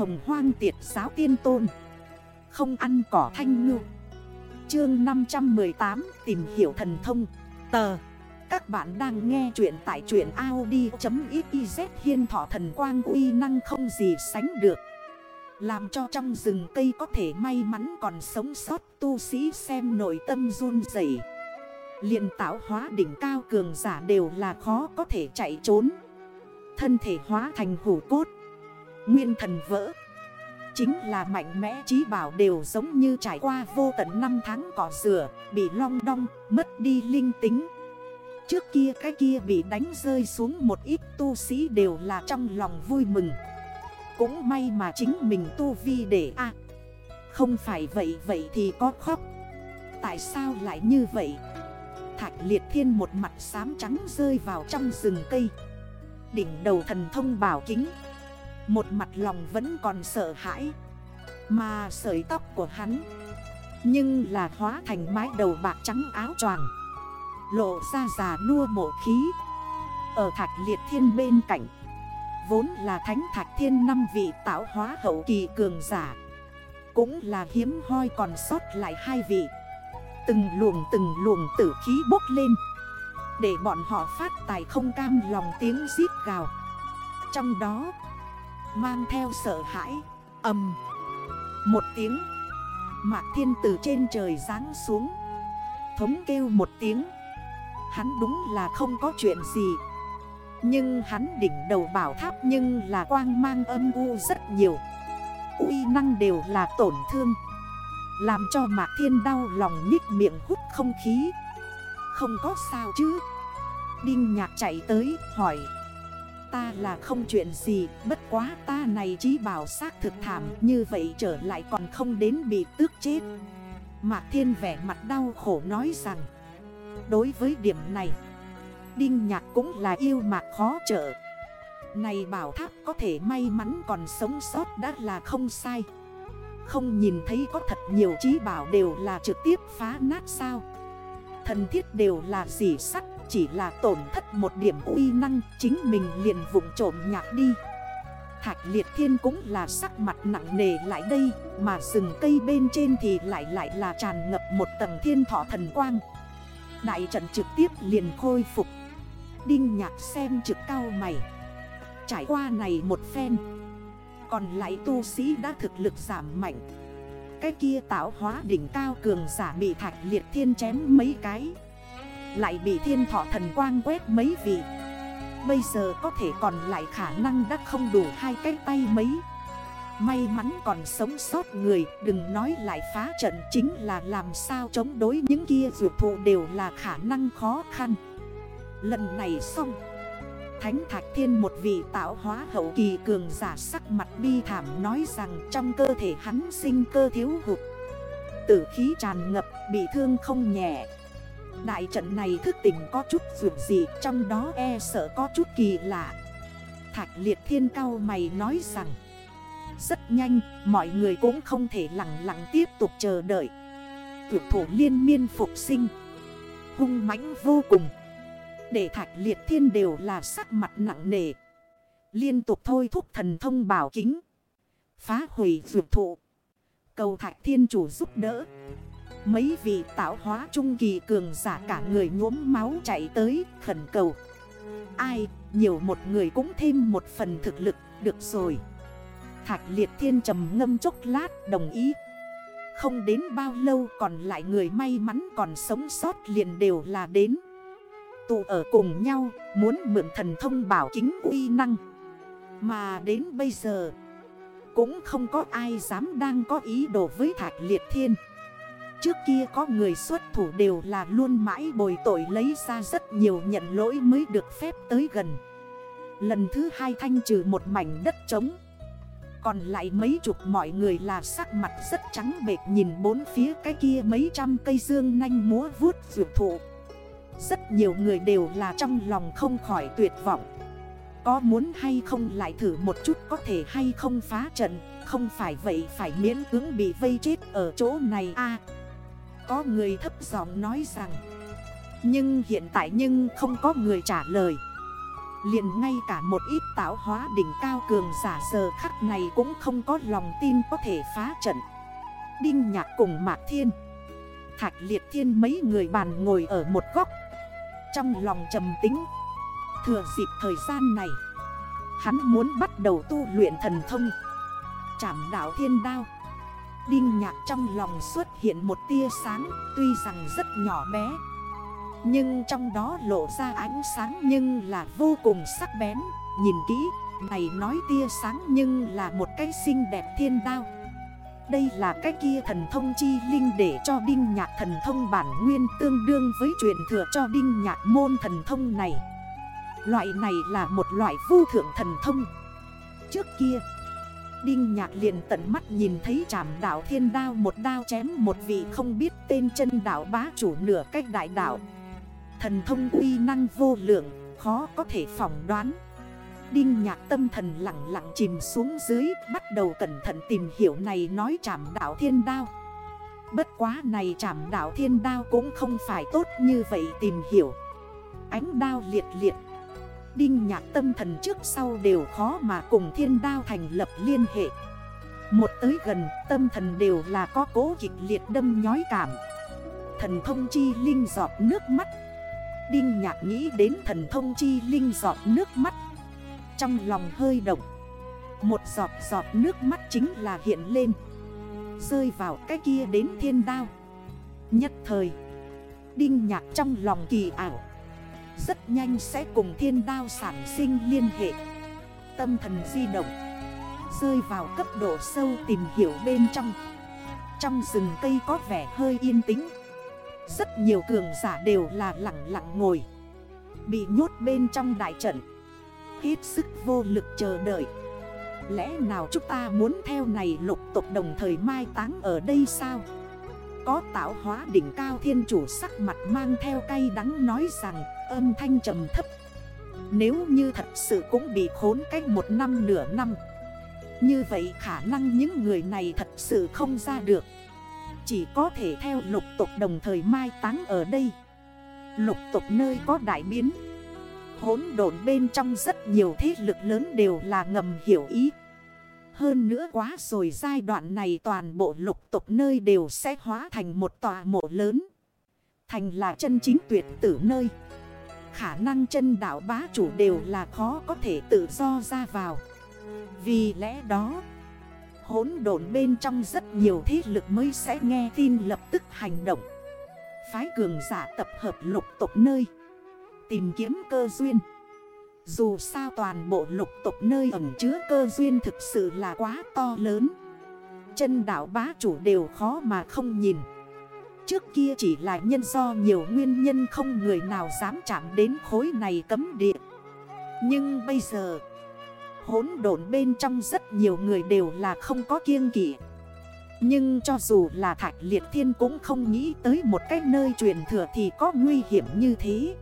hồng hoang tiệt giáo tiên tôn. Không ăn cỏ thanh ngư. Chương 518 tìm hiểu thần thông. Tờ. Các bạn đang nghe chuyện tại truyện Audi.xyz Hiên thọ thần quang uy năng không gì sánh được. Làm cho trong rừng cây có thể may mắn còn sống sót, tu sĩ xem nội tâm run dậy liền tạo hóa đỉnh cao cường giả đều là khó có thể chạy trốn. Thân thể hóa thành hủ cốt. Nguyên thần vỡ. Chính là mạnh mẽ trí bảo đều giống như trải qua vô tận năm tháng cỏ rửa Bị long đong, mất đi linh tính. Trước kia cái kia bị đánh rơi xuống một ít tu sĩ đều là trong lòng vui mừng. Cũng may mà chính mình tu vi để a. Không phải vậy vậy thì có khóc. Tại sao lại như vậy? Thạch liệt thiên một mặt xám trắng rơi vào trong rừng cây. Đỉnh đầu thần thông bảo kính. Một mặt lòng vẫn còn sợ hãi. Mà sợi tóc của hắn, Nhưng là hóa thành mái đầu bạc trắng áo choàng. Lộ ra già nua mộ khí. Ở thạch liệt thiên bên cạnh, Vốn là thánh thạch thiên năm vị tạo hóa hậu kỳ cường giả. Cũng là hiếm hoi còn sót lại hai vị. Từng luồng từng luồng tử khí bốc lên. Để bọn họ phát tài không cam lòng tiếng giết gào. Trong đó Mang theo sợ hãi Âm Một tiếng, Mạc thiên từ trên trời ráng xuống. Thống kêu một tiếng. Hắn đúng là không có chuyện gì. Nhưng hắn đỉnh đầu bảo tháp nhưng là quang mang âm u rất nhiều. Uy năng đều là tổn thương. Làm cho Mạc Thiên đau lòng nhích miệng hút không khí. Không có sao chứ. Đinh nhạc chạy tới hỏi. Ta là không chuyện gì, Bất quá ta này chí bảo xác thực thảm, Như vậy trở lại còn không đến bị tước chết. Mạc Thiên vẻ mặt đau khổ nói rằng, Đối với điểm này, Đinh nhạc cũng là yêu mạc khó trở Này bảo tháp có thể may mắn còn sống sót đã là không sai. Không nhìn thấy có thật nhiều trí bảo đều là trực tiếp phá nát sao? Thần thiết đều là gì sắt chỉ là tổn thất một điểm uy năng, Chính mình liền vụng trộm nhạc đi. Thạch liệt thiên cũng là sắc mặt nặng nề lại đây, Mà rừng cây bên trên thì lại lại là tràn ngập một tầng thiên thọ thần quang. Đại trận trực tiếp liền khôi phục. Đinh nhạc xem trực cao mày. Trải qua này một phen, còn lại tu sĩ đã thực lực giảm mạnh. Cái kia tạo hóa đỉnh cao cường giả bị thạch liệt thiên chém mấy cái. Lại bị thiên thọ thần quang quét mấy vị Bây giờ có thể còn lại khả năng đã không đủ hai cái tay mấy May mắn còn sống sót người, Đừng nói lại phá trận chính là làm sao chống đối những kia dược thụ đều là khả năng khó khăn Lần này xong Thánh Thạch Thiên một vị tạo hóa hậu kỳ cường giả sắc mặt bi thảm nói rằng trong cơ thể hắn sinh cơ thiếu hụt. Tử khí tràn ngập, bị thương không nhẹ. Đại trận này thức tỉnh có chút vượt gì, trong đó e sợ có chút kỳ lạ. Thạch liệt thiên cao mày nói rằng, Rất nhanh, mọi người cũng không thể lặng lặng tiếp tục chờ đợi Tuyệt thủ liên miên phục sinh, Hung mãnh vô cùng để thạch liệt thiên đều là sắc mặt nặng nề. Liên tục thôi thúc thần thông bảo kính. Phá hủy vượt thụ. Cầu thạch thiên chủ giúp đỡ. Mấy vị tạo hóa trung kỳ cường giả cả người nhuốm máu chạy tới khẩn cầu. Ai, nhiều một người cũng thêm một phần thực lực, được rồi. Thạch liệt thiên trầm ngâm chốc lát đồng ý. Không đến bao lâu còn lại người may mắn còn sống sót liền đều là đến tụ ở cùng nhau Muốn mượn thần thông bảo kính uy năng Mà đến bây giờ Cũng không có ai dám đang có ý đồ với Thạch Liệt Thiên Trước kia có người xuất thủ đều là luôn mãi bồi tội lấy ra rất nhiều nhận lỗi mới được phép tới gần. Lần thứ hai thanh trừ một mảnh đất trống. Còn lại mấy chục mọi người là sắc mặt rất trắng bệt nhìn bốn phía cái kia mấy trăm cây dương nanh múa vuốt vượt thụ. Rất nhiều người đều là trong lòng không khỏi tuyệt vọng. Có muốn hay không lại thử một chút có thể hay không phá trận, Không phải vậy phải miễn cưỡng bị vây chết ở chỗ này a. Có người thấp giọng nói rằng, Nhưng hiện tại nhưng không có người trả lời. Liền ngay cả một ít tạo hóa đỉnh cao cường giả giờ khắc này cũng không có lòng tin có thể phá trận. Đinh nhạc cùng Mạc Thiên, Thạch liệt thiên mấy người bàn ngồi ở một góc. Trong lòng trầm tính, Thừa dịp thời gian này, Hắn muốn bắt đầu tu luyện thần thông. Chảm đảo thiên đao. Đinh nhạc trong lòng xuất hiện một tia sáng Tuy rằng rất nhỏ bé. Nhưng trong đó lộ ra ánh sáng nhưng là vô cùng sắc bén. Nhìn kỹ, này nói tia sáng nhưng là một cái xinh đẹp thiên đao. Đây là cái kia thần thông chi linh để cho đinh nhạc thần thông bản nguyên tương đương với truyền thừa cho đinh nhạc môn thần thông này. Loại này là một loại vô thượng thần thông. Trước kia Đinh nhạc liền tận mắt nhìn thấy trảm đảo thiên đao một đao chém một vị không biết tên chân đảo bá chủ nửa cách đại đảo Thần thông uy năng vô lượng, khó có thể phỏng đoán. Đinh nhạc tâm thần lặng lặng chìm xuống dưới Bắt đầu cẩn thận tìm hiểu này nói trảm đảo thiên đao. Bất quá này trảm đảo thiên đao cũng không phải tốt như vậy tìm hiểu. Ánh đao liệt liệt Đinh nhạc tâm thần trước sau đều khó mà cùng thiên đao thành lập liên hệ. Một tới gần, tâm thần đều là có cố kịch liệt đâm nhói cảm. Thần thông chi linh giọt nước mắt. Đinh nhạc nghĩ đến thần thông chi linh giọt nước mắt. Trong lòng hơi động. Một giọt giọt nước mắt chính là hiện lên. Rơi vào cái kia đến thiên đao. Nhất thời, Đinh nhạc trong lòng kỳ ảo rất nhanh sẽ cùng thiên đao sản sinh liên hệ. Tâm thần di động, Rơi vào cấp độ sâu tìm hiểu bên trong. Trong rừng cây có vẻ hơi yên tĩnh. Rất nhiều cường giả đều là lặng lặng ngồi, Bị nhốt bên trong đại trận. Hết sức vô lực chờ đợi. Lẽ nào chúng ta muốn theo này lục tục đồng thời mai táng ở đây sao? Có tạo hóa đỉnh cao thiên chủ sắc mặt mang theo cay đắng nói rằng âm thanh trầm thấp Nếu như thật sự cũng bị khốn cách một năm nửa năm, Như vậy khả năng những người này thật sự không ra được Chỉ có thể theo lục tục đồng thời mai táng ở đây Lục tục nơi có đại biến Hốn độn bên trong rất nhiều thế lực lớn đều là ngầm hiểu ý hơn nữa quá rồi giai đoạn này toàn bộ lục tục nơi đều sẽ hóa thành một tòa mộ lớn. Thành là chân chính tuyệt tử nơi. Khả năng chân đảo bá chủ đều là khó có thể tự do ra vào. Vì lẽ đó, hỗn độn bên trong rất nhiều thế lực mới sẽ nghe tin lập tức hành động. Phái cường giả tập hợp lục tộc nơi. Tìm kiếm cơ duyên. Dù sao toàn bộ lục tộc nơi ẩn chứa cơ duyên thực sự là quá to lớn Chân đảo bá chủ đều khó mà không nhìn Trước kia chỉ là nhân do nhiều nguyên nhân không người nào dám chạm đến khối này cấm địa. Nhưng bây giờ Hốn độn bên trong rất nhiều người đều là không có kiêng kỵ. Nhưng cho dù là thạch liệt thiên cũng không nghĩ tới một cái nơi truyền thừa thì có nguy hiểm như thế.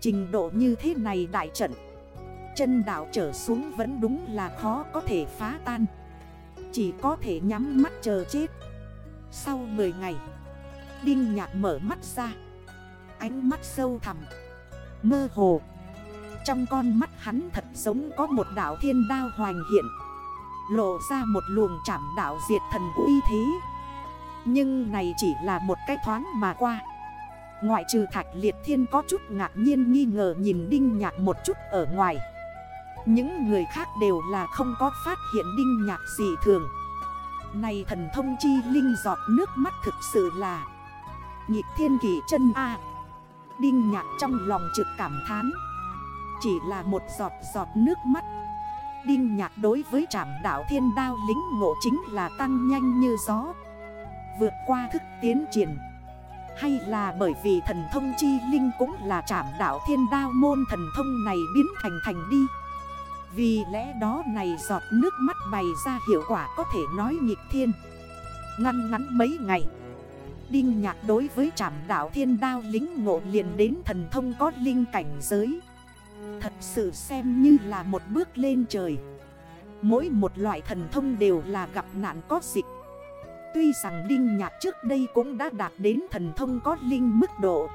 Trình độ như thế này đại trận, Chân đảo trở xuống vẫn đúng là khó có thể phá tan. Chỉ có thể nhắm mắt chờ chết. Sau 10 ngày Đinh nhạc mở mắt ra. Ánh mắt sâu thẳm. Mơ hồ. Trong con mắt hắn thật giống có một đảo thiên đao hoành hiện. Lộ ra một luồng chảm đảo diệt thần uy thế. Nhưng này chỉ là một cái thoáng mà qua. Ngoại trừ thạch liệt thiên có chút ngạc nhiên nghi ngờ nhìn đinh nhạc một chút ở ngoài. Những người khác đều là không có phát hiện đinh nhạc gì thường. Này thần thông chi linh giọt nước mắt thực sự là Nhịp thiên kỳ chân A. Đinh nhạc trong lòng trực cảm thán. Chỉ là một giọt giọt nước mắt. Đinh nhạc đối với trảm đảo thiên đao lính ngộ chính là tăng nhanh như gió. Vượt qua thức tiến triển. Hay là bởi vì thần thông chi linh cũng là trảm đảo thiên đao môn thần thông này biến thành thành đi. Vì lẽ đó này giọt nước mắt bày ra hiệu quả có thể nói nhịp thiên. Ngăn ngắn mấy ngày. Đinh nhạc đối với trảm đảo thiên đao lính ngộ liền đến thần thông có linh cảnh giới. Thật sự xem như là một bước lên trời. Mỗi một loại thần thông đều là gặp nạn có dịch. Tuy rằng Đinh Nhạc trước đây cũng đã đạt đến thần thông có linh mức độ,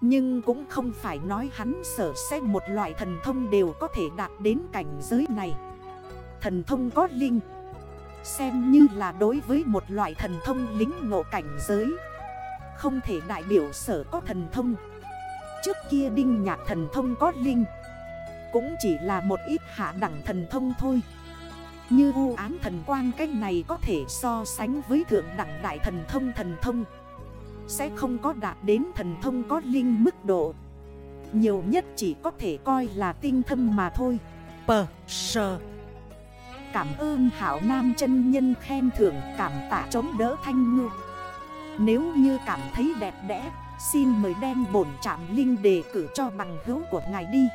Nhưng cũng không phải nói hắn sở sẽ một loại thần thông đều có thể đạt đến cảnh giới này. Thần thông có linh Xem như là đối với một loại thần thông lính ngộ cảnh giới. Không thể đại biểu sở có thần thông. Trước kia đinh nhạc thần thông có linh. Cũng chỉ là một ít hạ đẳng thần thông thôi. Như u án thần quang cách này có thể so sánh với thượng đẳng đại thần thông thần thông. Sẽ không có đạt đến thần thông có linh mức độ. Nhiều nhất chỉ có thể coi là tinh thâm mà thôi. Pờ, sờ. Cảm ơn hảo nam chân nhân khen thưởng, cảm tạ chống đỡ thanh ngư. Nếu như cảm thấy đẹp đẽ, Xin mời đem bổn trạm linh đề cử cho bằng hữu của ngài đi.